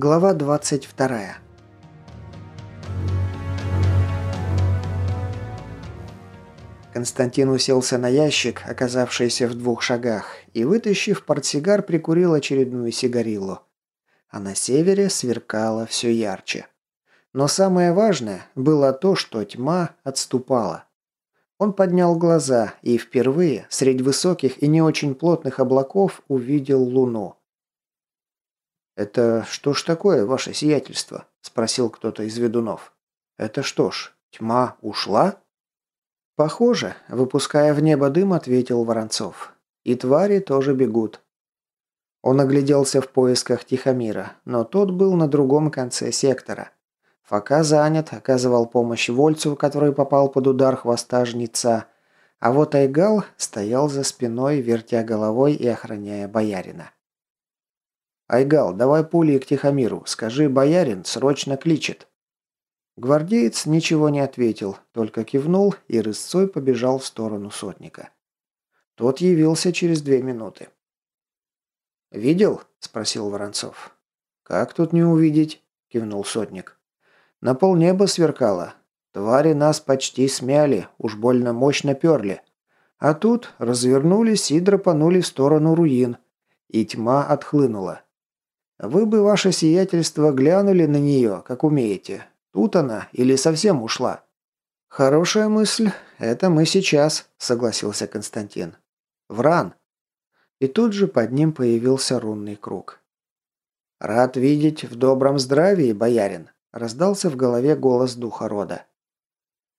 Глава 22. Константин уселся на ящик, оказавшийся в двух шагах, и, вытащив портсигар, прикурил очередную сигарилу. А на севере сверкало все ярче. Но самое важное было то, что тьма отступала. Он поднял глаза и впервые среди высоких и не очень плотных облаков увидел луну. «Это что ж такое, ваше сиятельство?» – спросил кто-то из ведунов. «Это что ж, тьма ушла?» «Похоже», – выпуская в небо дым, ответил Воронцов. «И твари тоже бегут». Он огляделся в поисках Тихомира, но тот был на другом конце сектора. Фока занят, оказывал помощь Вольцу, который попал под удар хвоста жнеца, а вот Айгал стоял за спиной, вертя головой и охраняя боярина. «Айгал, давай пули к Тихомиру. Скажи, боярин срочно кличет». Гвардеец ничего не ответил, только кивнул и рысцой побежал в сторону сотника. Тот явился через две минуты. «Видел?» – спросил Воронцов. «Как тут не увидеть?» – кивнул сотник. На полнеба сверкало. Твари нас почти смяли, уж больно мощно перли. А тут развернулись и драпанули в сторону руин. И тьма отхлынула. Вы бы, ваше сиятельство, глянули на нее, как умеете. Тут она или совсем ушла? Хорошая мысль. Это мы сейчас, согласился Константин. Вран. И тут же под ним появился рунный круг. Рад видеть в добром здравии, боярин. Раздался в голове голос духа рода.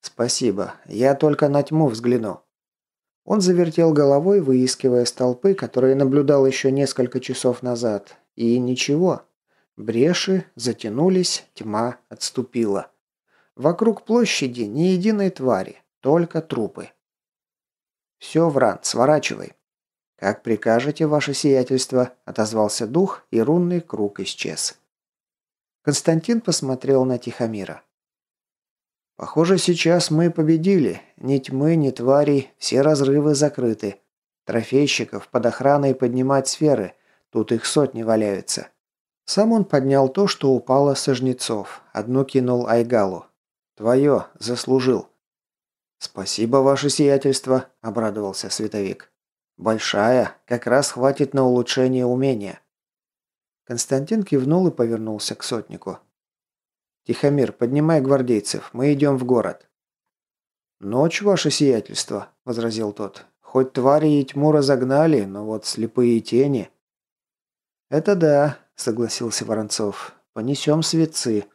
«Спасибо. Я только на тьму взгляну». Он завертел головой, выискивая столпы, которые наблюдал еще несколько часов назад. И ничего. Бреши затянулись, тьма отступила. Вокруг площади ни единой твари, только трупы. «Все, Вран, сворачивай». «Как прикажете, ваше сиятельство», — отозвался дух, и рунный круг исчез. Константин посмотрел на Тихомира. «Похоже, сейчас мы победили. Ни тьмы, ни тварей, все разрывы закрыты. Трофейщиков под охраной поднимать сферы. Тут их сотни валяются». Сам он поднял то, что упало со жнецов. Одну кинул Айгалу. «Твое, заслужил». «Спасибо, ваше сиятельство», – обрадовался световик. «Большая, как раз хватит на улучшение умения». Константин кивнул и повернулся к сотнику. «Тихомир, поднимай гвардейцев, мы идем в город». «Ночь, ваше сиятельство», – возразил тот. «Хоть твари и тьму разогнали, но вот слепые тени...» «Это да», – согласился Воронцов. «Понесем светцы.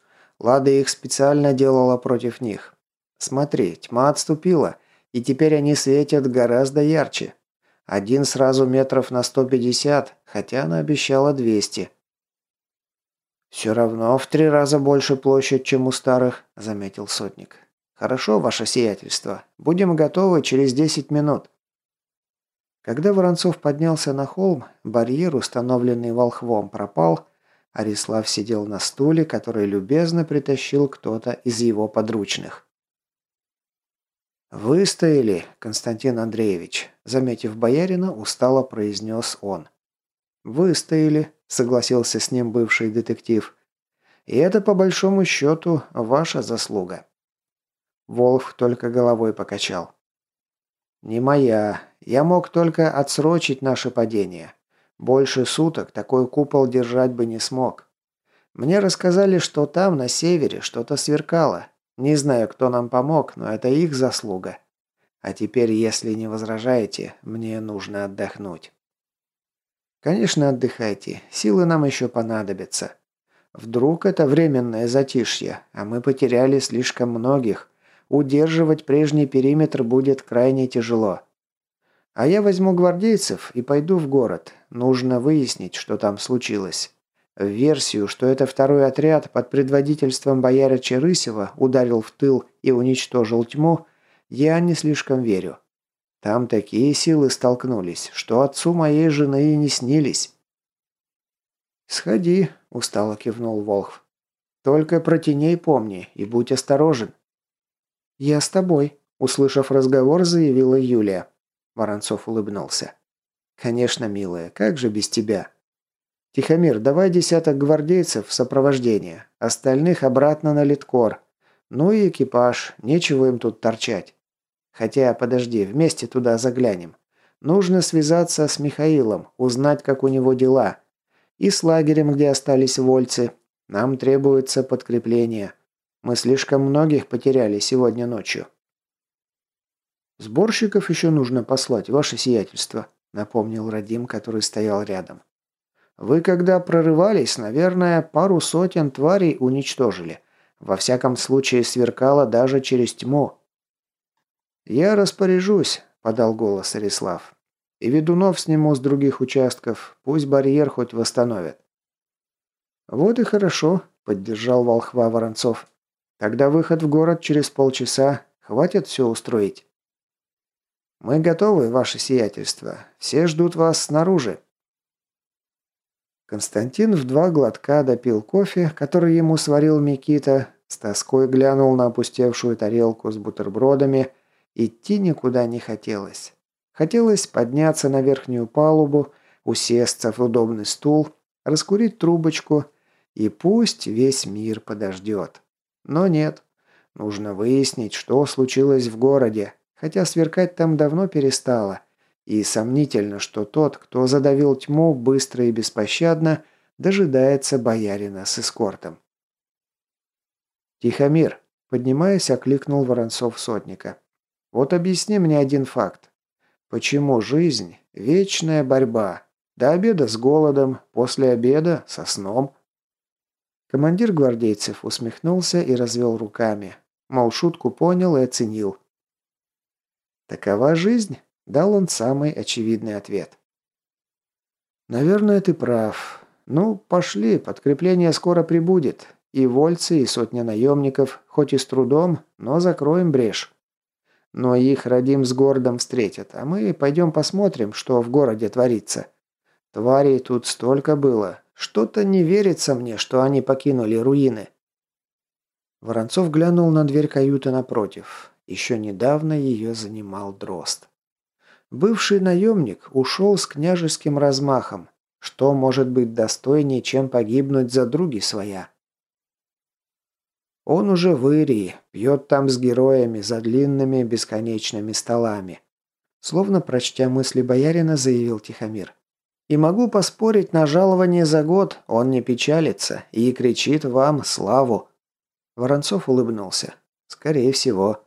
Лада их специально делала против них. Смотри, тьма отступила, и теперь они светят гораздо ярче. Один сразу метров на 150, хотя она обещала 200. «Все равно в три раза больше площадь, чем у старых», – заметил сотник. «Хорошо, ваше сиятельство. Будем готовы через десять минут». Когда Воронцов поднялся на холм, барьер, установленный волхвом, пропал, а Рислав сидел на стуле, который любезно притащил кто-то из его подручных. «Выстояли, Константин Андреевич», – заметив боярина, устало произнес он. «Выстояли», – согласился с ним бывший детектив. «И это, по большому счету, ваша заслуга». Волф только головой покачал. «Не моя. Я мог только отсрочить наше падение. Больше суток такой купол держать бы не смог. Мне рассказали, что там, на севере, что-то сверкало. Не знаю, кто нам помог, но это их заслуга. А теперь, если не возражаете, мне нужно отдохнуть». Конечно, отдыхайте. Силы нам еще понадобятся. Вдруг это временное затишье, а мы потеряли слишком многих. Удерживать прежний периметр будет крайне тяжело. А я возьму гвардейцев и пойду в город. Нужно выяснить, что там случилось. В версию, что это второй отряд под предводительством бояря Черысева ударил в тыл и уничтожил тьму, я не слишком верю. Там такие силы столкнулись, что отцу моей жены и не снились. «Сходи», – устало кивнул Волхв. «Только про теней помни и будь осторожен». «Я с тобой», – услышав разговор, заявила Юлия. Воронцов улыбнулся. «Конечно, милая, как же без тебя?» «Тихомир, давай десяток гвардейцев в сопровождение, остальных обратно на литкор. Ну и экипаж, нечего им тут торчать. Хотя, подожди, вместе туда заглянем. Нужно связаться с Михаилом, узнать, как у него дела. И с лагерем, где остались вольцы. Нам требуется подкрепление. Мы слишком многих потеряли сегодня ночью». «Сборщиков еще нужно послать, ваше сиятельство», — напомнил Радим, который стоял рядом. «Вы, когда прорывались, наверное, пару сотен тварей уничтожили. Во всяком случае, сверкало даже через тьму». «Я распоряжусь», — подал голос Арислав. И ведунов сниму с других участков, пусть барьер хоть восстановят. Вот и хорошо, поддержал волхва Воронцов. Тогда выход в город через полчаса, хватит все устроить. Мы готовы, ваше сиятельство. Все ждут вас снаружи. Константин в два глотка допил кофе, который ему сварил Микита, с тоской глянул на опустевшую тарелку с бутербродами. Идти никуда не хотелось. Хотелось подняться на верхнюю палубу, усесться в удобный стул, раскурить трубочку и пусть весь мир подождет. Но нет. Нужно выяснить, что случилось в городе, хотя сверкать там давно перестало. И сомнительно, что тот, кто задавил тьму быстро и беспощадно, дожидается боярина с эскортом. «Тихомир», — поднимаясь, окликнул Воронцов сотника. «Вот объясни мне один факт. Почему жизнь – вечная борьба? До обеда с голодом, после обеда – со сном. Командир гвардейцев усмехнулся и развел руками. Мол, шутку понял и оценил. «Такова жизнь?» – дал он самый очевидный ответ. «Наверное, ты прав. Ну, пошли, подкрепление скоро прибудет. И вольцы, и сотня наемников, хоть и с трудом, но закроем брешь». Но их родим с городом встретят, а мы пойдем посмотрим, что в городе творится. Тварей тут столько было. Что-то не верится мне, что они покинули руины. Воронцов глянул на дверь каюты напротив. Еще недавно ее занимал Дрозд. Бывший наемник ушел с княжеским размахом. Что может быть достойнее, чем погибнуть за други своя? Он уже в Ирии, пьет там с героями за длинными бесконечными столами. Словно прочтя мысли боярина, заявил Тихомир. И могу поспорить, на жалование за год он не печалится и кричит вам славу. Воронцов улыбнулся. Скорее всего.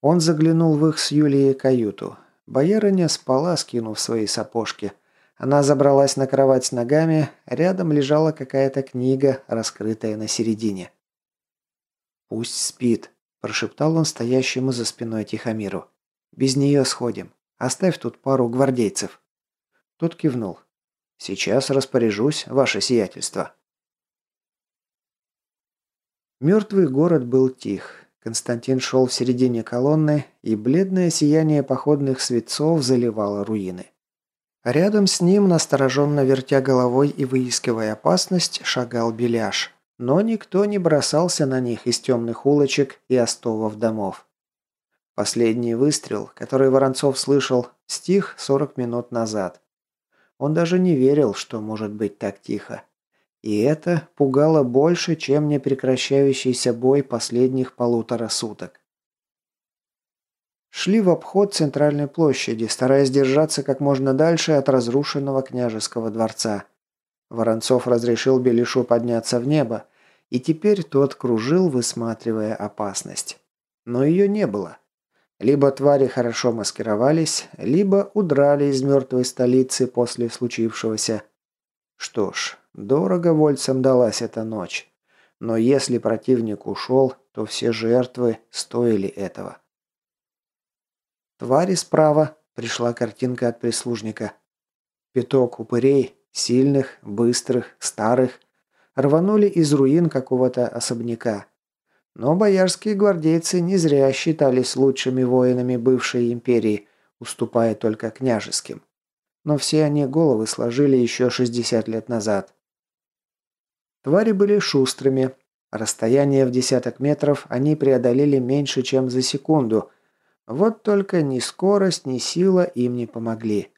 Он заглянул в их с Юлией каюту. Боярыня спала, скинув свои сапожки. Она забралась на кровать с ногами, рядом лежала какая-то книга, раскрытая на середине. «Пусть спит», – прошептал он стоящему за спиной Тихомиру. «Без нее сходим. Оставь тут пару гвардейцев». Тот кивнул. «Сейчас распоряжусь, ваше сиятельство». Мертвый город был тих. Константин шел в середине колонны, и бледное сияние походных светцов заливало руины. Рядом с ним, настороженно вертя головой и выискивая опасность, шагал Беляш. Но никто не бросался на них из темных улочек и остовов домов. Последний выстрел, который Воронцов слышал, стих 40 минут назад. Он даже не верил, что может быть так тихо. И это пугало больше, чем непрекращающийся бой последних полутора суток. Шли в обход центральной площади, стараясь держаться как можно дальше от разрушенного княжеского дворца – Воронцов разрешил Белишу подняться в небо, и теперь тот кружил, высматривая опасность. Но ее не было. Либо твари хорошо маскировались, либо удрали из мертвой столицы после случившегося. Что ж, дорого вольцам далась эта ночь. Но если противник ушел, то все жертвы стоили этого. Твари справа, пришла картинка от прислужника. Пяток упырей Сильных, быстрых, старых. Рванули из руин какого-то особняка. Но боярские гвардейцы не зря считались лучшими воинами бывшей империи, уступая только княжеским. Но все они головы сложили еще 60 лет назад. Твари были шустрыми. Расстояние в десяток метров они преодолели меньше, чем за секунду. Вот только ни скорость, ни сила им не помогли.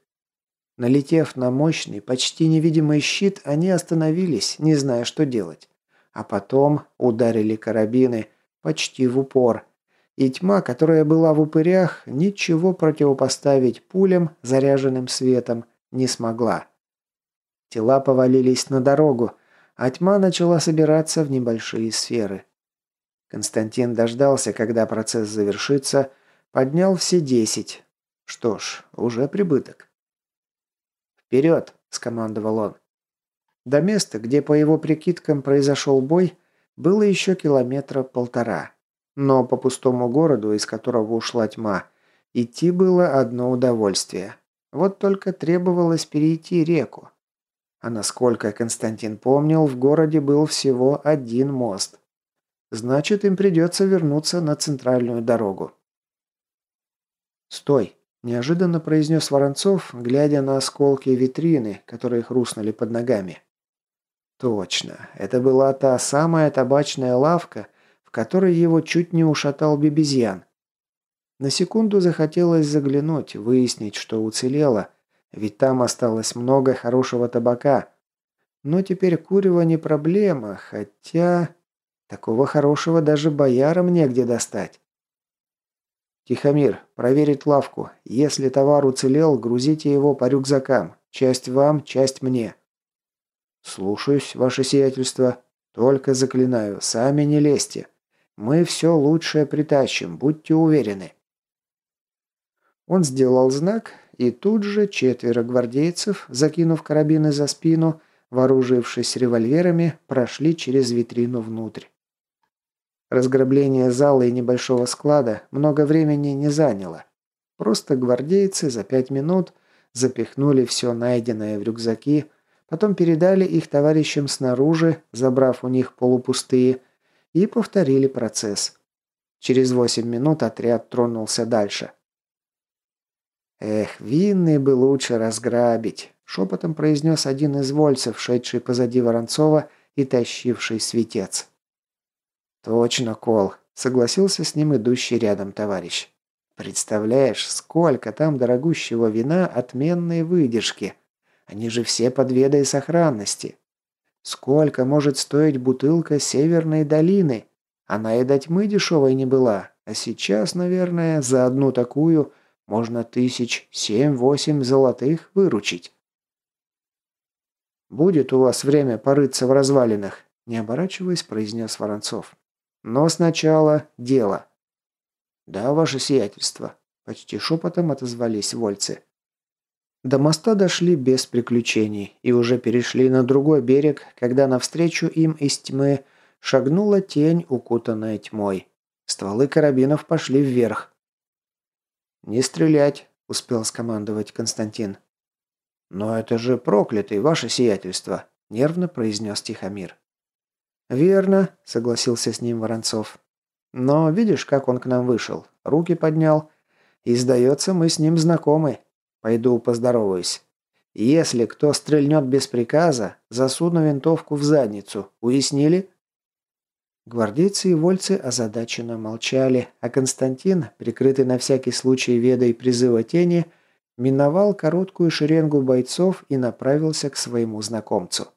Налетев на мощный, почти невидимый щит, они остановились, не зная, что делать. А потом ударили карабины почти в упор. И тьма, которая была в упырях, ничего противопоставить пулям, заряженным светом, не смогла. Тела повалились на дорогу, а тьма начала собираться в небольшие сферы. Константин дождался, когда процесс завершится, поднял все десять. Что ж, уже прибыток. «Вперед!» – скомандовал он. До места, где по его прикидкам произошел бой, было еще километра полтора. Но по пустому городу, из которого ушла тьма, идти было одно удовольствие. Вот только требовалось перейти реку. А насколько Константин помнил, в городе был всего один мост. Значит, им придется вернуться на центральную дорогу. «Стой!» – неожиданно произнес Воронцов, глядя на осколки витрины, которые хрустнули под ногами. Точно, это была та самая табачная лавка, в которой его чуть не ушатал бебезьян. На секунду захотелось заглянуть, выяснить, что уцелело, ведь там осталось много хорошего табака. Но теперь курево не проблема, хотя... Такого хорошего даже боярам негде достать. «Тихомир, проверить лавку. Если товар уцелел, грузите его по рюкзакам. Часть вам, часть мне». «Слушаюсь, ваше сиятельство. Только заклинаю, сами не лезьте. Мы все лучшее притащим, будьте уверены». Он сделал знак, и тут же четверо гвардейцев, закинув карабины за спину, вооружившись револьверами, прошли через витрину внутрь. Разграбление зала и небольшого склада много времени не заняло. Просто гвардейцы за пять минут запихнули все найденное в рюкзаки, потом передали их товарищам снаружи, забрав у них полупустые, и повторили процесс. Через восемь минут отряд тронулся дальше. «Эх, винный бы лучше разграбить», — шепотом произнес один из вольцев, шедший позади Воронцова и тащивший светец. «Точно, Кол», — согласился с ним идущий рядом товарищ. «Представляешь, сколько там дорогущего вина отменной выдержки. Они же все под ведой сохранности. Сколько может стоить бутылка Северной долины? Она и до тьмы дешевой не была, а сейчас, наверное, за одну такую можно тысяч семь-восемь золотых выручить». «Будет у вас время порыться в развалинах», — не оборачиваясь, произнес Воронцов. Но сначала дело». «Да, ваше сиятельство», – почти шепотом отозвались вольцы. До моста дошли без приключений и уже перешли на другой берег, когда навстречу им из тьмы шагнула тень, укутанная тьмой. Стволы карабинов пошли вверх. «Не стрелять», – успел скомандовать Константин. «Но это же проклятый, ваше сиятельство», – нервно произнес Тихомир. «Верно», — согласился с ним Воронцов. «Но видишь, как он к нам вышел? Руки поднял. И, сдается, мы с ним знакомы. Пойду поздороваюсь. Если кто стрельнет без приказа, засуну винтовку в задницу. Уяснили?» Гвардейцы и вольцы озадаченно молчали, а Константин, прикрытый на всякий случай ведой призыва тени, миновал короткую шеренгу бойцов и направился к своему знакомцу.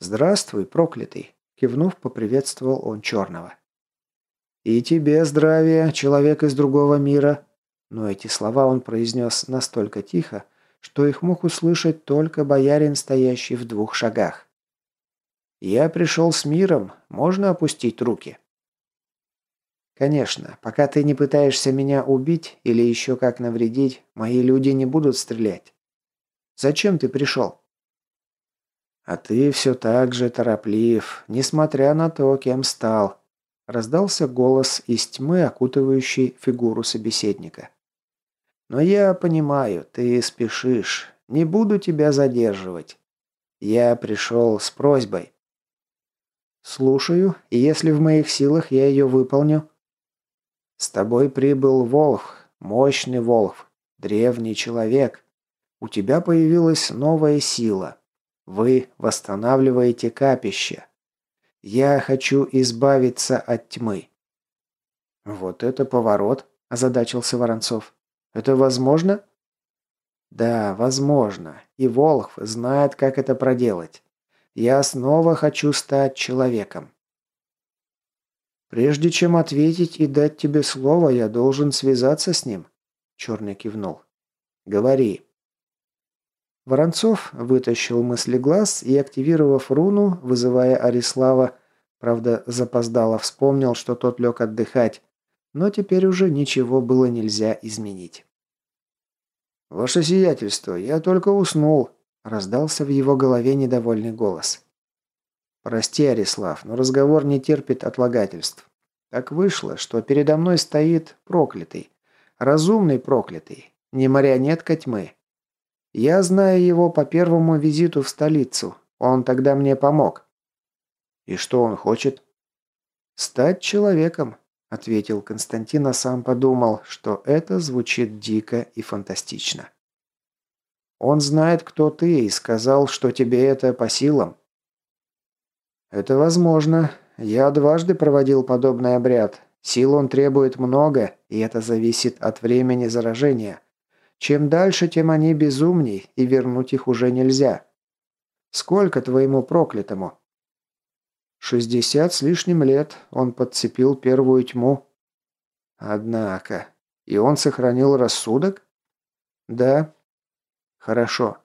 «Здравствуй, проклятый!» – кивнув, поприветствовал он черного. «И тебе здравия, человек из другого мира!» Но эти слова он произнес настолько тихо, что их мог услышать только боярин, стоящий в двух шагах. «Я пришел с миром, можно опустить руки?» «Конечно, пока ты не пытаешься меня убить или еще как навредить, мои люди не будут стрелять. Зачем ты пришел?» «А ты все так же тороплив, несмотря на то, кем стал», – раздался голос из тьмы, окутывающей фигуру собеседника. «Но я понимаю, ты спешишь. Не буду тебя задерживать. Я пришел с просьбой». «Слушаю, и если в моих силах я ее выполню». «С тобой прибыл Волх, мощный Волх, древний человек. У тебя появилась новая сила, вы восстанавливаете капище. Я хочу избавиться от тьмы». «Вот это поворот», – озадачился Воронцов. «Это возможно?» Да, возможно. И Волхв знает, как это проделать. Я снова хочу стать человеком. Прежде чем ответить и дать тебе слово, я должен связаться с ним. Черный кивнул. Говори. Воронцов вытащил мыслеглаз и, активировав руну, вызывая Арислава, правда, запоздало вспомнил, что тот лег отдыхать, но теперь уже ничего было нельзя изменить. «Ваше сиятельство, я только уснул», – раздался в его голове недовольный голос. «Прости, Арислав, но разговор не терпит отлагательств. Так вышло, что передо мной стоит проклятый. Разумный проклятый. Не марионетка тьмы. Я знаю его по первому визиту в столицу. Он тогда мне помог». «И что он хочет?» «Стать человеком. – ответил Константин, а сам подумал, что это звучит дико и фантастично. «Он знает, кто ты, и сказал, что тебе это по силам». «Это возможно. Я дважды проводил подобный обряд. Сил он требует много, и это зависит от времени заражения. Чем дальше, тем они безумней, и вернуть их уже нельзя. Сколько твоему проклятому?» Шестьдесят с лишним лет он подцепил первую тьму. Однако, и он сохранил рассудок? Да. Хорошо.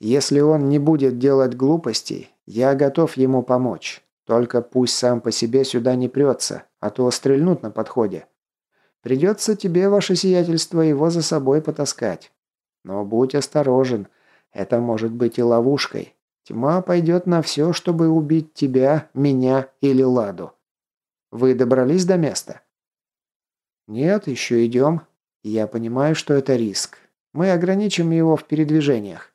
Если он не будет делать глупостей, я готов ему помочь. Только пусть сам по себе сюда не прется, а то стрельнут на подходе. Придется тебе, ваше сиятельство, его за собой потаскать. Но будь осторожен, это может быть и ловушкой. Тьма пойдет на все, чтобы убить тебя, меня или Ладу. Вы добрались до места? Нет, еще идем. Я понимаю, что это риск. Мы ограничим его в передвижениях.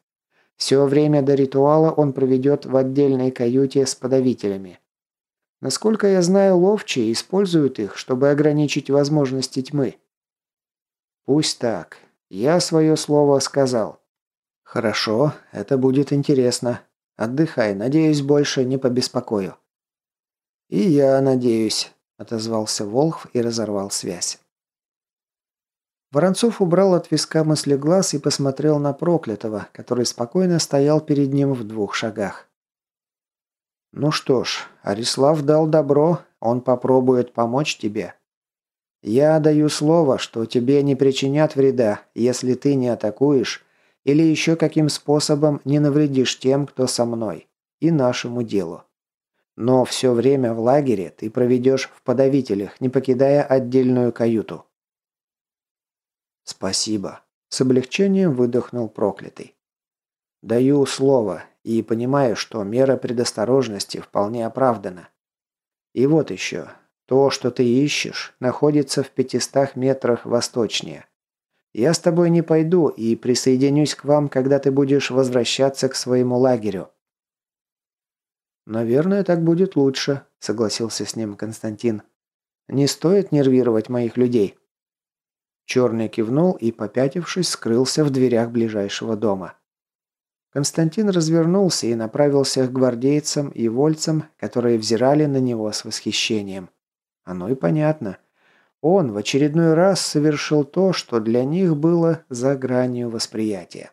Все время до ритуала он проведет в отдельной каюте с подавителями. Насколько я знаю, ловчие используют их, чтобы ограничить возможности тьмы. Пусть так. Я свое слово сказал. Хорошо, это будет интересно. Отдыхай, надеюсь, больше не побеспокою». «И я надеюсь», – отозвался Волхв и разорвал связь. Воронцов убрал от виска мыслеглаз и посмотрел на проклятого, который спокойно стоял перед ним в двух шагах. «Ну что ж, Арислав дал добро, он попробует помочь тебе. Я даю слово, что тебе не причинят вреда, если ты не атакуешь или еще каким способом не навредишь тем, кто со мной, и нашему делу. Но все время в лагере ты проведешь в подавителях, не покидая отдельную каюту. Спасибо. С облегчением выдохнул проклятый. Даю слово и понимаю, что мера предосторожности вполне оправдана. И вот еще. То, что ты ищешь, находится в пятистах метрах восточнее. Я с тобой не пойду и присоединюсь к вам, когда ты будешь возвращаться к своему лагерю». «Наверное, так будет лучше», – согласился с ним Константин. «Не стоит нервировать моих людей». Черный кивнул и, попятившись, скрылся в дверях ближайшего дома. Константин развернулся и направился к гвардейцам и вольцам, которые взирали на него с восхищением. Оно и понятно. Он в очередной раз совершил то, что для них было за гранью восприятия.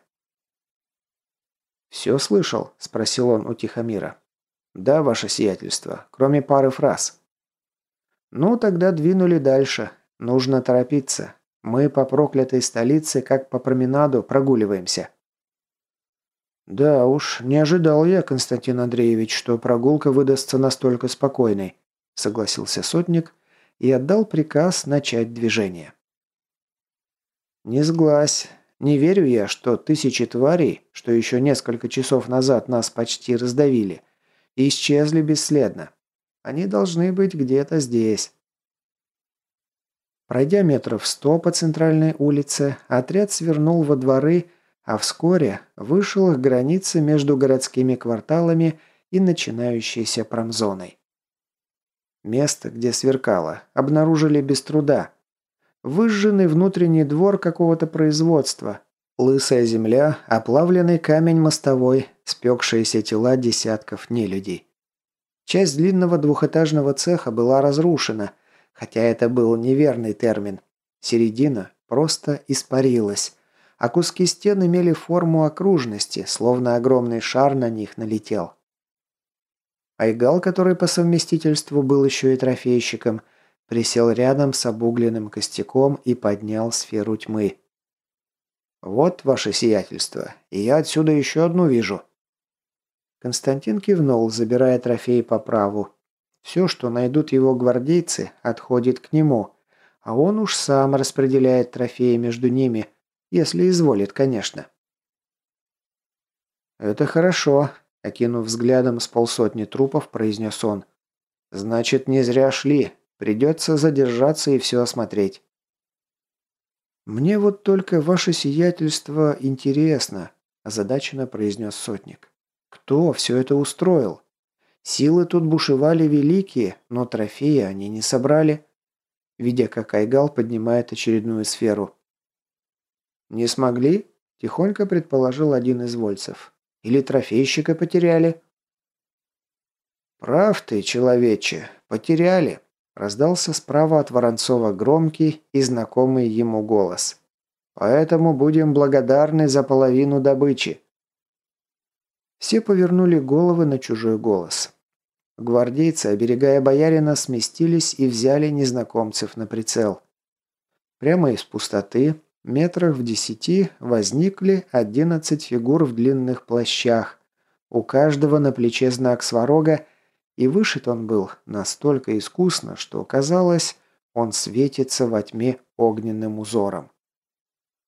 «Все слышал?» – спросил он у Тихомира. «Да, ваше сиятельство, кроме пары фраз». «Ну, тогда двинули дальше. Нужно торопиться. Мы по проклятой столице, как по променаду, прогуливаемся». «Да уж, не ожидал я, Константин Андреевич, что прогулка выдастся настолько спокойной», – согласился сотник – и отдал приказ начать движение. «Не сглазь. Не верю я, что тысячи тварей, что еще несколько часов назад нас почти раздавили, исчезли бесследно. Они должны быть где-то здесь». Пройдя метров сто по центральной улице, отряд свернул во дворы, а вскоре вышел к границе между городскими кварталами и начинающейся промзоной. Место, где сверкало, обнаружили без труда. Выжженный внутренний двор какого-то производства. Лысая земля, оплавленный камень мостовой, спекшиеся тела десятков нелюдей. Часть длинного двухэтажного цеха была разрушена, хотя это был неверный термин. Середина просто испарилась. а куски стен имели форму окружности, словно огромный шар на них налетел. Айгал, который по совместительству был еще и трофейщиком, присел рядом с обугленным костяком и поднял сферу тьмы. «Вот ваше сиятельство, и я отсюда еще одну вижу». Константин кивнул, забирая трофей по праву. Все, что найдут его гвардейцы, отходит к нему, а он уж сам распределяет трофеи между ними, если изволит, конечно. «Это хорошо», – окинув взглядом с полсотни трупов, произнес он. «Значит, не зря шли. Придется задержаться и все осмотреть». «Мне вот только ваше сиятельство интересно», – озадаченно произнес сотник. «Кто все это устроил? Силы тут бушевали великие, но трофеи они не собрали видя, как Айгал поднимает очередную сферу. «Не смогли?» – тихонько предположил один из вольцев. «Или трофейщика потеряли?» «Прав ты, человече, потеряли», – раздался справа от Воронцова громкий и знакомый ему голос. «Поэтому будем благодарны за половину добычи». Все повернули головы на чужой голос. Гвардейцы, оберегая боярина, сместились и взяли незнакомцев на прицел. Прямо из пустоты, метрах в десяти, возникли одиннадцать фигур в длинных плащах. У каждого на плече знак сварога, и вышит он был настолько искусно, что казалось, он светится во тьме огненным узором.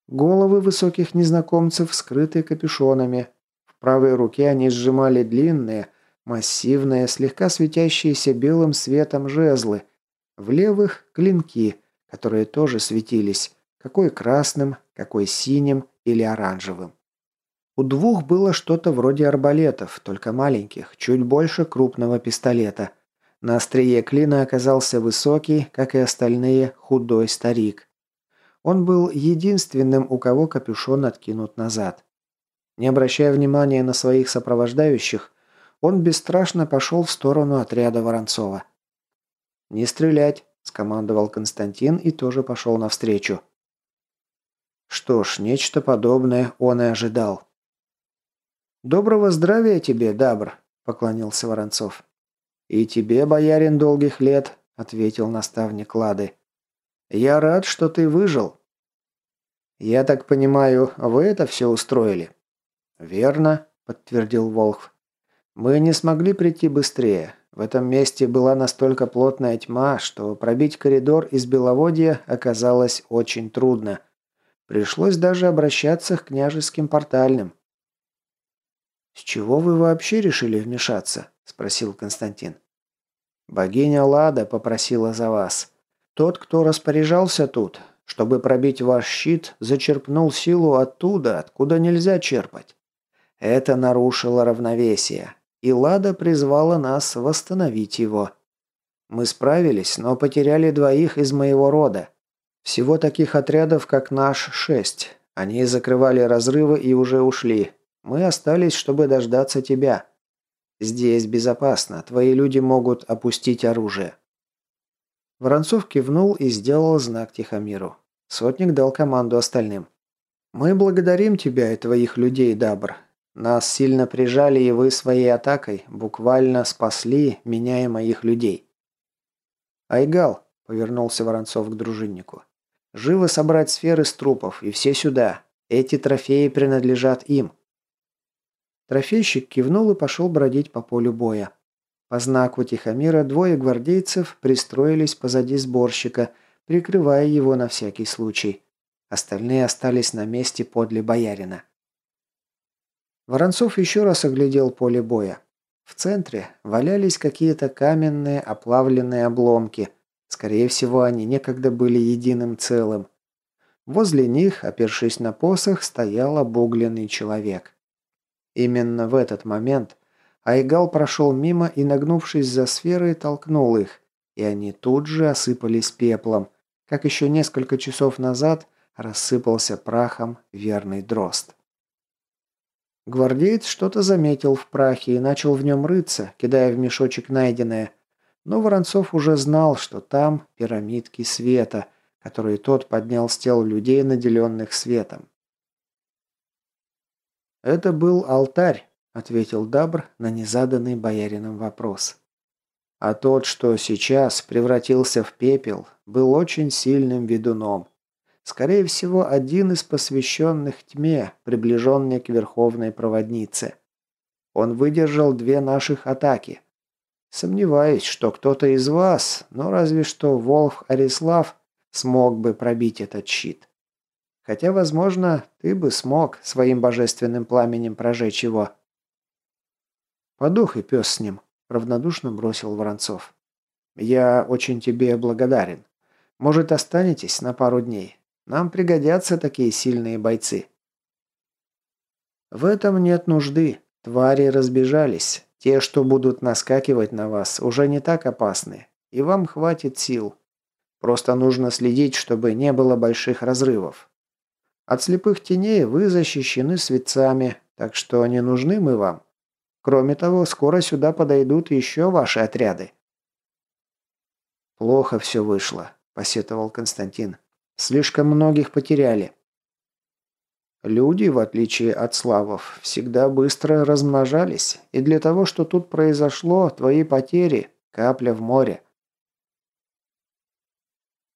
Головы высоких незнакомцев скрыты капюшонами. В правой руке они сжимали длинные, Массивные, слегка светящиеся белым светом жезлы. В левых – клинки, которые тоже светились. Какой красным, какой синим или оранжевым. У двух было что-то вроде арбалетов, только маленьких, чуть больше крупного пистолета. На острие клина оказался высокий, как и остальные, худой старик. Он был единственным, у кого капюшон откинут назад. Не обращая внимания на своих сопровождающих, он бесстрашно пошел в сторону отряда Воронцова. «Не стрелять!» – скомандовал Константин и тоже пошел навстречу. Что ж, нечто подобное он и ожидал. «Доброго здравия тебе, Дабр!» – поклонился Воронцов. «И тебе, боярин долгих лет!» – ответил наставник Лады. «Я рад, что ты выжил». «Я так понимаю, вы это все устроили?» «Верно», – подтвердил Волхв. Мы не смогли прийти быстрее. В этом месте была настолько плотная тьма, что пробить коридор из Беловодья оказалось очень трудно. Пришлось даже обращаться к княжеским портальным. «С чего вы вообще решили вмешаться?» – спросил Константин. «Богиня Лада попросила за вас. Тот, кто распоряжался тут, чтобы пробить ваш щит, зачерпнул силу оттуда, откуда нельзя черпать. Это нарушило равновесие, и Лада призвала нас восстановить его. Мы справились, но потеряли двоих из моего рода. Всего таких отрядов, как наш, шесть. Они закрывали разрывы и уже ушли. Мы остались, чтобы дождаться тебя. Здесь безопасно, твои люди могут опустить оружие». Воронцов кивнул и сделал знак Тихомиру. Сотник дал команду остальным. «Мы благодарим тебя и твоих людей, Дабр. Нас сильно прижали, и вы своей атакой буквально спасли меня и моих людей. «Айгал», — повернулся Воронцов к дружиннику, — «живо собрать сферы с трупов, и все сюда. Эти трофеи принадлежат им». Трофейщик кивнул и пошел бродить по полю боя. По знаку Тихомира двое гвардейцев пристроились позади сборщика, прикрывая его на всякий случай. Остальные остались на месте подле боярина. Воронцов еще раз оглядел поле боя. В центре валялись какие-то каменные оплавленные обломки. Скорее всего, они некогда были единым целым. Возле них, опершись на посох, стоял обугленный человек. Именно в этот момент Айгал прошел мимо и, нагнувшись за сферой, толкнул их, и они тут же осыпались пеплом, как еще несколько часов назад рассыпался прахом верный дрозд. Гвардеец что-то заметил в прахе и начал в нем рыться, кидая в мешочек найденное. Но Воронцов уже знал, что там пирамидки света, которые тот поднял с тел людей, наделенных светом. «Это был алтарь», — ответил Дабр на незаданный боярином вопрос. «А тот, что сейчас превратился в пепел, был очень сильным ведуном. Скорее всего, один из посвященных тьме, приближенный к Верховной Проводнице. Он выдержал две наших атаки. Сомневаюсь, что кто-то из вас, но разве что Волф Арислав, смог бы пробить этот щит. Хотя, возможно, ты бы смог своим божественным пламенем прожечь его. «Подух и пес с ним», — равнодушно бросил Воронцов. «Я очень тебе благодарен. Может, останетесь на пару дней? Нам пригодятся такие сильные бойцы». «В этом нет нужды. Твари разбежались. Те, что будут наскакивать на вас, уже не так опасны. И вам хватит сил. Просто нужно следить, чтобы не было больших разрывов. От слепых теней вы защищены светцами, так что не нужны мы вам. Кроме того, скоро сюда подойдут еще ваши отряды». «Плохо все вышло», – посетовал Константин. «Слишком многих потеряли». Люди, в отличие от славов, всегда быстро размножались, и для того, что тут произошло, твои потери – капля в море.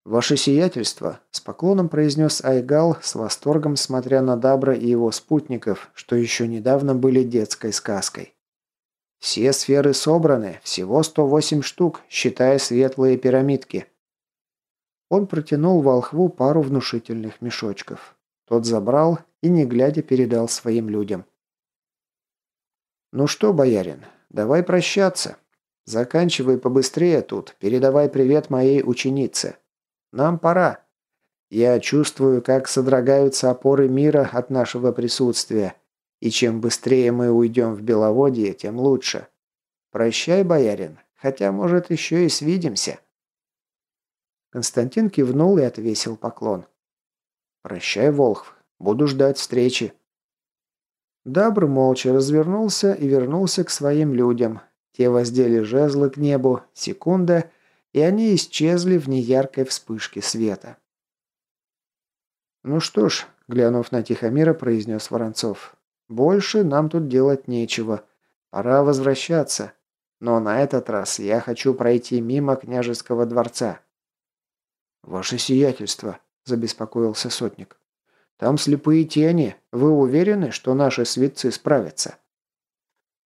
«Ваше сиятельство», – с поклоном произнес Айгал, с восторгом смотря на Дабра и его спутников, что еще недавно были детской сказкой. «Все сферы собраны, всего 108 штук, считая светлые пирамидки». Он протянул волхву пару внушительных мешочков. Тот забрал и, не глядя, передал своим людям. «Ну что, боярин, давай прощаться. Заканчивай побыстрее тут, передавай привет моей ученице. Нам пора. Я чувствую, как содрогаются опоры мира от нашего присутствия, и чем быстрее мы уйдем в Беловодье, тем лучше. Прощай, боярин, хотя, может, еще и свидимся». Константин кивнул и отвесил поклон. «Прощай, Волхв, буду ждать встречи». Дабр молча развернулся и вернулся к своим людям. Те воздели жезлы к небу, секунда — и они исчезли в неяркой вспышке света. «Ну что ж», — глянув на Тихомира, произнес Воронцов, — «больше нам тут делать нечего. Пора возвращаться. Но на этот раз я хочу пройти мимо княжеского дворца». «Ваше сиятельство», — забеспокоился сотник. «Там слепые тени. Вы уверены, что наши свитцы справятся?»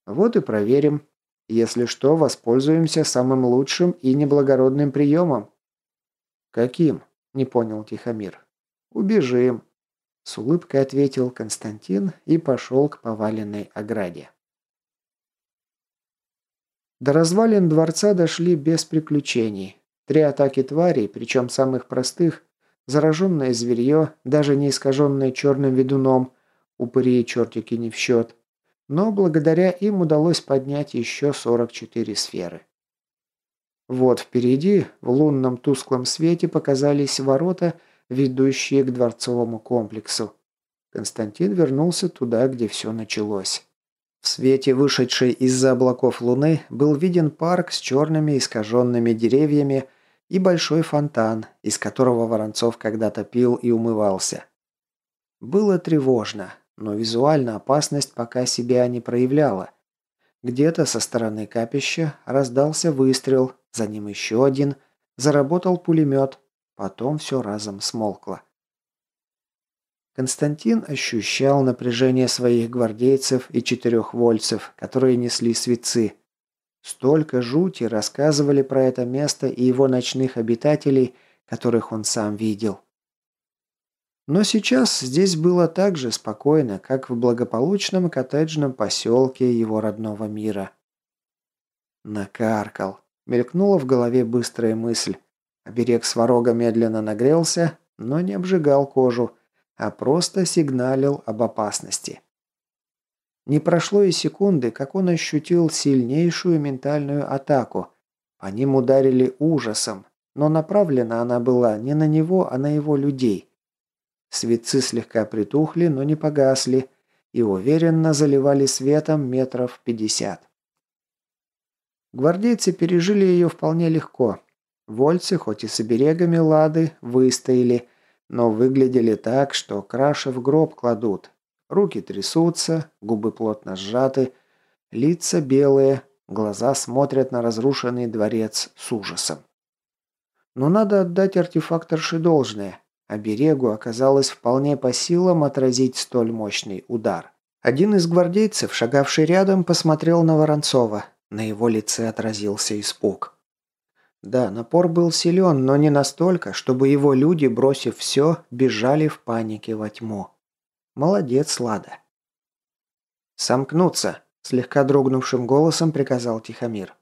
«Вот и проверим», если что, воспользуемся самым лучшим и неблагородным приемом». «Каким?» – не понял Тихомир. «Убежим», – с улыбкой ответил Константин и пошел к поваленной ограде. До развалин дворца дошли без приключений. Три атаки тварей, причем самых простых, зараженное зверье, даже не искаженное черным ведуном, упыри и чертики не в счет, но благодаря им удалось поднять еще 44 сферы. Вот впереди, в лунном тусклом свете, показались ворота, ведущие к дворцовому комплексу. Константин вернулся туда, где все началось. В свете вышедшей из-за облаков луны был виден парк с черными искаженными деревьями и большой фонтан, из которого Воронцов когда-то пил и умывался. Было тревожно но визуально опасность пока себя не проявляла. Где-то со стороны капища раздался выстрел, за ним еще один, заработал пулемет, потом все разом смолкло. Константин ощущал напряжение своих гвардейцев и четырехвольцев, которые несли свитцы. Столько жути рассказывали про это место и его ночных обитателей, которых он сам видел. Но сейчас здесь было так же спокойно, как в благополучном коттеджном поселке его родного мира. Накаркал. Мелькнула в голове быстрая мысль. Оберег сварога медленно нагрелся, но не обжигал кожу, а просто сигналил об опасности. Не прошло и секунды, как он ощутил сильнейшую ментальную атаку. По ним ударили ужасом, но направлена она была не на него, а на его людей – Светцы слегка притухли, но не погасли, и уверенно заливали светом метров пятьдесят. Гвардейцы пережили ее вполне легко. Вольцы, хоть и с оберегами лады, выстояли, но выглядели так, что краши в гроб кладут. Руки трясутся, губы плотно сжаты, лица белые, глаза смотрят на разрушенный дворец с ужасом. Но надо отдать артефакторше должное. Оберегу оказалось вполне по силам отразить столь мощный удар. Один из гвардейцев, шагавший рядом, посмотрел на Воронцова. На его лице отразился испуг. Да, напор был силен, но не настолько, чтобы его люди, бросив все, бежали в панике во тьму. Молодец, Лада. «Сомкнуться!» – слегка дрогнувшим голосом приказал Тихомир.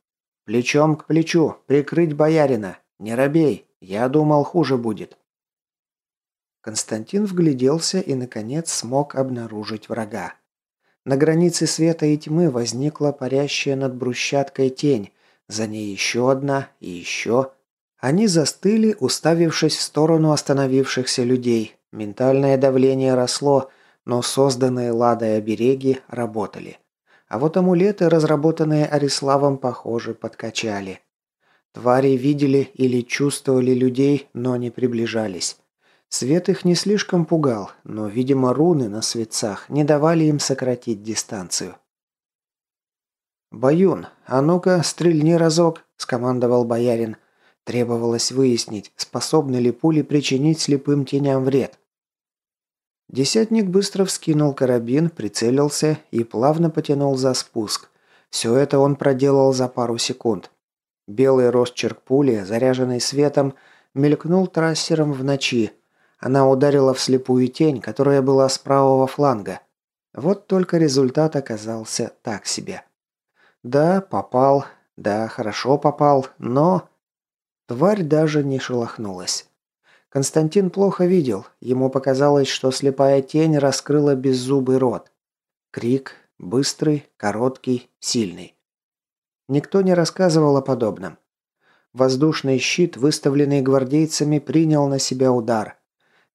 «Плечом к плечу, прикрыть боярина. Не робей, я думал, хуже будет». Константин вгляделся и, наконец, смог обнаружить врага. На границе света и тьмы возникла парящая над брусчаткой тень, за ней еще одна и еще. Они застыли, уставившись в сторону остановившихся людей. Ментальное давление росло, но созданные Ладой обереги работали. А вот амулеты, разработанные Ариславом, похоже, подкачали. Твари видели или чувствовали людей, но не приближались. Свет их не слишком пугал, но, видимо, руны на светцах не давали им сократить дистанцию. «Баюн, а ну-ка, стрельни разок», – скомандовал боярин. Требовалось выяснить, способны ли пули причинить слепым теням вред. Десятник быстро вскинул карабин, прицелился и плавно потянул за спуск. Все это он проделал за пару секунд. Белый росчерк пули, заряженный светом, мелькнул трассером в ночи, она ударила в слепую тень, которая была с правого фланга. Вот только результат оказался так себе. Да, попал. Да, хорошо попал, но... Тварь даже не шелохнулась. Константин плохо видел. Ему показалось, что слепая тень раскрыла беззубый рот. Крик. Быстрый, короткий, сильный. Никто не рассказывал о подобном. Воздушный щит, выставленный гвардейцами, принял на себя удар.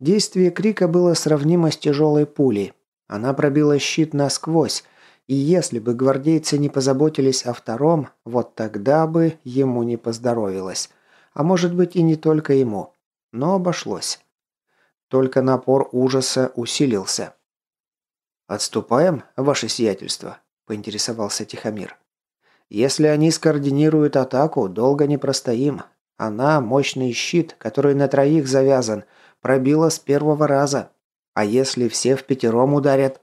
Действие крика было сравнимо с тяжелой пулей. Она пробила щит насквозь, и если бы гвардейцы не позаботились о втором, вот тогда бы ему не поздоровилось. А может быть и не только ему. Но обошлось. Только напор ужаса усилился. «Отступаем, ваше сиятельство?» – поинтересовался Тихомир. «Если они скоординируют атаку, долго не простоим. Она – мощный щит, который на троих завязан – Пробило с первого раза. А если все в пятером ударят?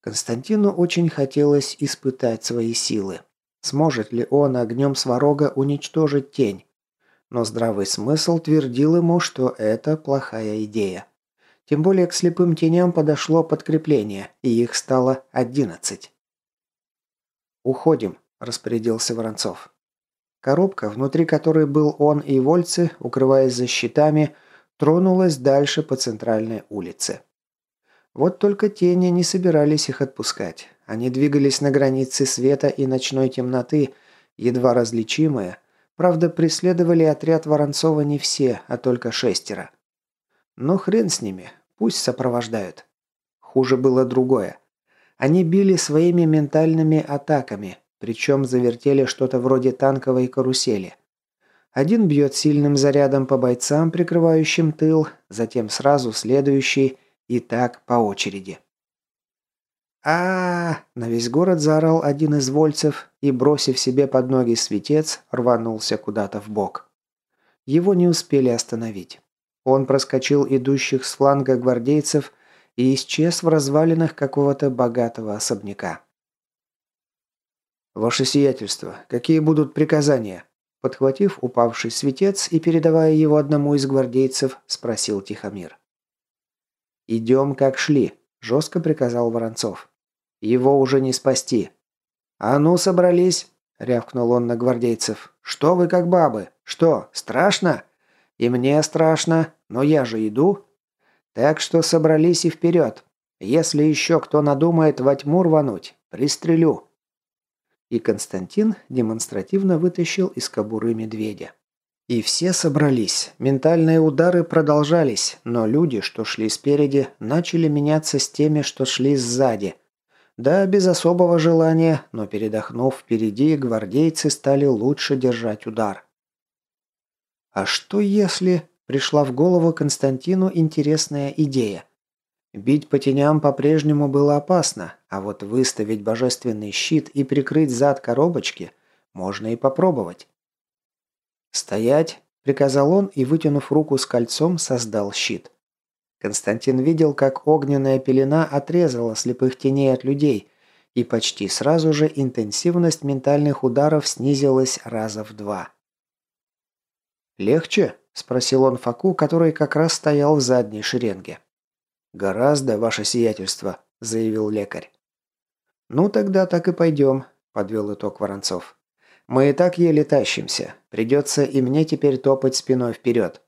Константину очень хотелось испытать свои силы. Сможет ли он огнем сварога уничтожить тень? Но здравый смысл твердил ему, что это плохая идея. Тем более к слепым теням подошло подкрепление, и их стало одиннадцать. «Уходим», – распорядился Воронцов. Коробка, внутри которой был он и вольцы, укрываясь за щитами, тронулась дальше по центральной улице. Вот только тени не собирались их отпускать. Они двигались на границе света и ночной темноты, едва различимые. Правда, преследовали отряд Воронцова не все, а только шестеро. Но хрен с ними, пусть сопровождают. Хуже было другое. Они били своими ментальными атаками, причем завертели что-то вроде танковой карусели. Один бьет сильным зарядом по бойцам, прикрывающим тыл, затем сразу следующий, и так по очереди. А, на весь город заорал один из вольцев и, бросив себе под ноги светец, рванулся куда-то в бок. Его не успели остановить. Он проскочил идущих с фланга гвардейцев и исчез в развалинах какого-то богатого особняка. «Ваше сиятельство, какие будут приказания?» Подхватив упавший светец и передавая его одному из гвардейцев, спросил Тихомир. «Идем, как шли», – жестко приказал Воронцов. «Его уже не спасти». «А ну, собрались!» – рявкнул он на гвардейцев. «Что вы как бабы? Что, страшно? И мне страшно, но я же иду. Так что собрались и вперед. Если еще кто надумает во тьму рвануть, пристрелю. И Константин демонстративно вытащил из кобуры медведя. И все собрались. Ментальные удары продолжались, но люди, что шли спереди, начали меняться с теми, что шли сзади. Да, без особого желания, но передохнув впереди, гвардейцы стали лучше держать удар. А что если... Пришла в голову Константину интересная идея. Бить по теням по-прежнему было опасно, а вот выставить божественный щит и прикрыть зад коробочки можно и попробовать. «Стоять!» – приказал он и, вытянув руку с кольцом, создал щит. Константин видел, как огненная пелена отрезала слепых теней от людей, и почти сразу же интенсивность ментальных ударов снизилась раза в два. «Легче?» – спросил он Факу, который как раз стоял в задней шеренге. «Гораздо, ваше сиятельство», – заявил лекарь. «Ну тогда так и пойдем», – подвел итог Воронцов. «Мы и так еле тащимся. Придется и мне теперь топать спиной вперед».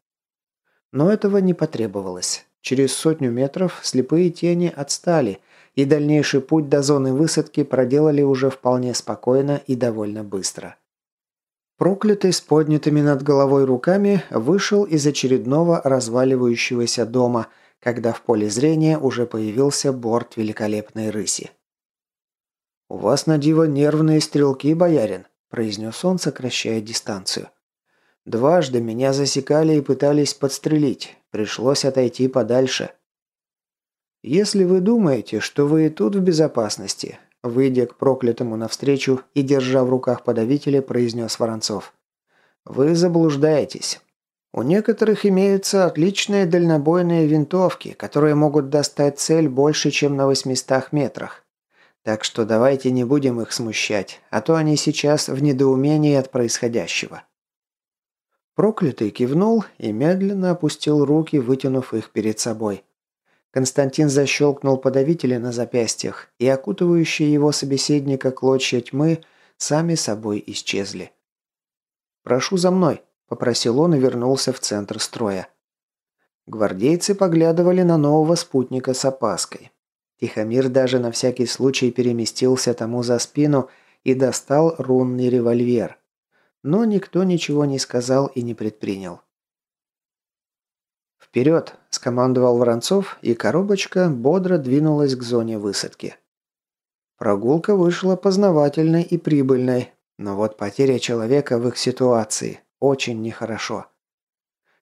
Но этого не потребовалось. Через сотню метров слепые тени отстали, и дальнейший путь до зоны высадки проделали уже вполне спокойно и довольно быстро. Проклятый с поднятыми над головой руками вышел из очередного разваливающегося дома – когда в поле зрения уже появился борт великолепной рыси. «У вас на диво нервные стрелки, боярин», – произнес он, сокращая дистанцию. «Дважды меня засекали и пытались подстрелить. Пришлось отойти подальше». «Если вы думаете, что вы и тут в безопасности», – выйдя к проклятому навстречу и держа в руках подавители, произнес Воронцов. «Вы заблуждаетесь. У некоторых имеются отличные дальнобойные винтовки, которые могут достать цель больше, чем на 800 метрах. Так что давайте не будем их смущать, а то они сейчас в недоумении от происходящего. Проклятый кивнул и медленно опустил руки, вытянув их перед собой. Константин защелкнул подавители на запястьях, и окутывающие его собеседника клочья тьмы сами собой исчезли. «Прошу за мной», – попросил он и вернулся в центр строя. Гвардейцы поглядывали на нового спутника с опаской. Тихомир даже на всякий случай переместился тому за спину и достал рунный револьвер. Но никто ничего не сказал и не предпринял. «Вперед!» – скомандовал Воронцов, и коробочка бодро двинулась к зоне высадки. Прогулка вышла познавательной и прибыльной, но вот потеря человека в их ситуации очень нехорошо.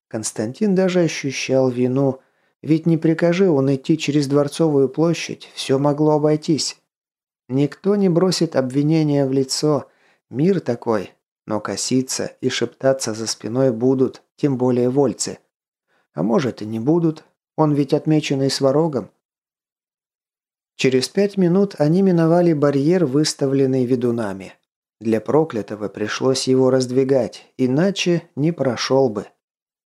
Константин даже ощущал вину, ведь не прикажи он идти через Дворцовую площадь, все могло обойтись. Никто не бросит обвинения в лицо, мир такой, но коситься и шептаться за спиной будут, тем более вольцы. А может и не будут, он ведь отмеченный сварогом. Через пять минут они миновали барьер, выставленный ведунами. Для проклятого пришлось его раздвигать, иначе не прошел бы.